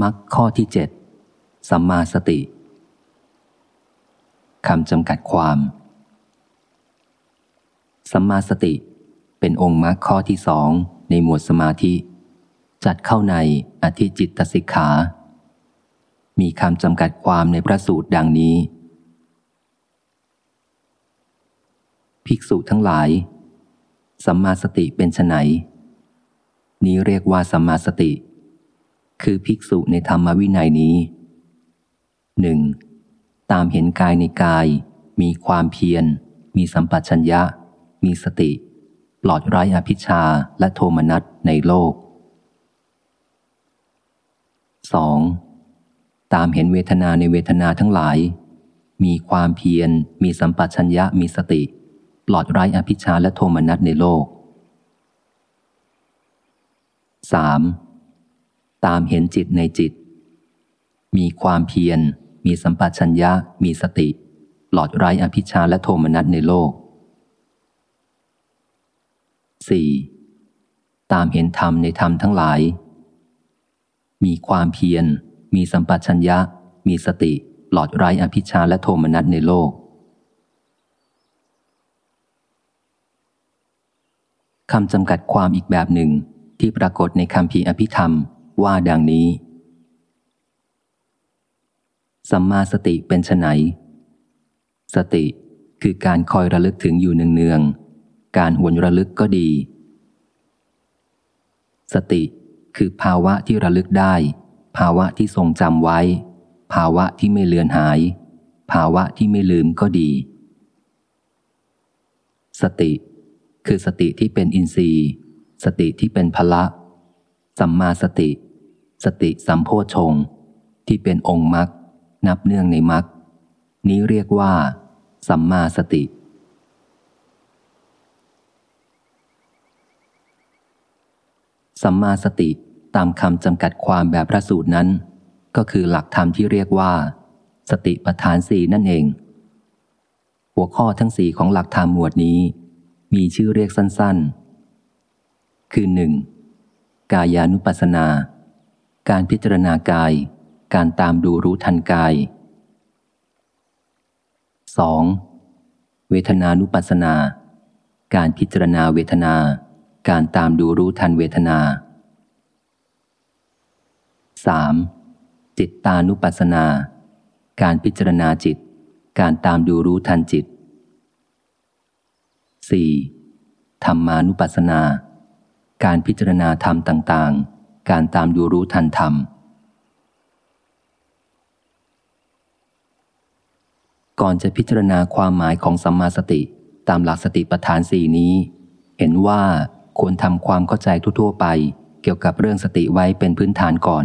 มักข้อที่เจ็ดสัมมาสติคำจำกัดความ สัมมาสติเป็นองค์มรรคข้อที่สองในหมวดสมาธิ จัดเข้าในอธิจิตสิกขา มีคำจำกัดความในพระสูตรดังนี้ ภิกษุทั้งหลาย สัมมาสติเป็นไนนี้เรียกว่าสัมมาสติ คือภิกษุในธรรมวินัยนี้หนึ่งตามเห็นกายในกาย มีความเพียร มีสัมปชัญญะ มีสติ ปลอดไร้อภิชาและโทมนัสในโลก 2. ตามเห็นเวทนาในเวทนาทั้งหลาย มีความเพียร มีสัมปชัญญะ มีสติ ปลอดไร้อภิชาและโทมนัสในโลก 3. ตามเห็นจิตในจิต มีความเพียร มีสัมปชัญญะ มีสติ หลอดไร้อภิชาและโทมนัสในโลก 4. ตามเห็นธรรมในธรรมทั้งหลาย มีความเพียร มีสัมปชัญญะ มีสติ หลอดไร้อภิชาและโทมนัสในโลกคำจำกัดความอีกแบบหนึ่งที่ปรากฏในคำพีอภิธรรม ว่าดังนี้ สัมมาสติเป็นไนสติคือการคอยระลึกถึงอยู่เนืองๆ การหวนระลึกก็ดี สติคือภาวะที่ระลึกได้ ภาวะที่ทรงจำไว้ ภาวะที่ไม่เลือนหาย ภาวะที่ไม่ลืมก็ดี สติ คือสติที่เป็นอินทรีย์ สติที่เป็นพละ สัมมาสติ สติสัมโพชงที่เป็นองค์มรรคนับเนื่องในมรรคนี้เรียกว่า สัมมาสติ สัมมาสติตามคำจำกัดความแบบพระสูตรนั้น ก็คือหลักธรรมที่เรียกว่า สติปัฏฐานสี่นั่นเอง หัวข้อทั้งสี่ของหลักธรรมหมวดนี้ มีชื่อเรียกสั้นๆ คือหนึ่งกายานุปัสสนา การพิจารณากาย การตามดูรู้ทันกาย 2. เวทนานุปัสนา การพิจารณาเวทนา การตามดูรู้ทันเวทนา 3. จิตตานุปัสนา การพิจารณาจิต การตามดูรู้ทันจิต 4. ธรรมานุปัสนา การพิจารณาธรรมต่างๆ การตามดูรู้ทันธรรม ก่อนจะพิจารณาความหมายของสัมมาสติตามหลักสติปัฏฐานสี่นี้ เห็นว่าควรทำความเข้าใจทั่วๆไป เกี่ยวกับเรื่องสติไว้เป็นพื้นฐานก่อน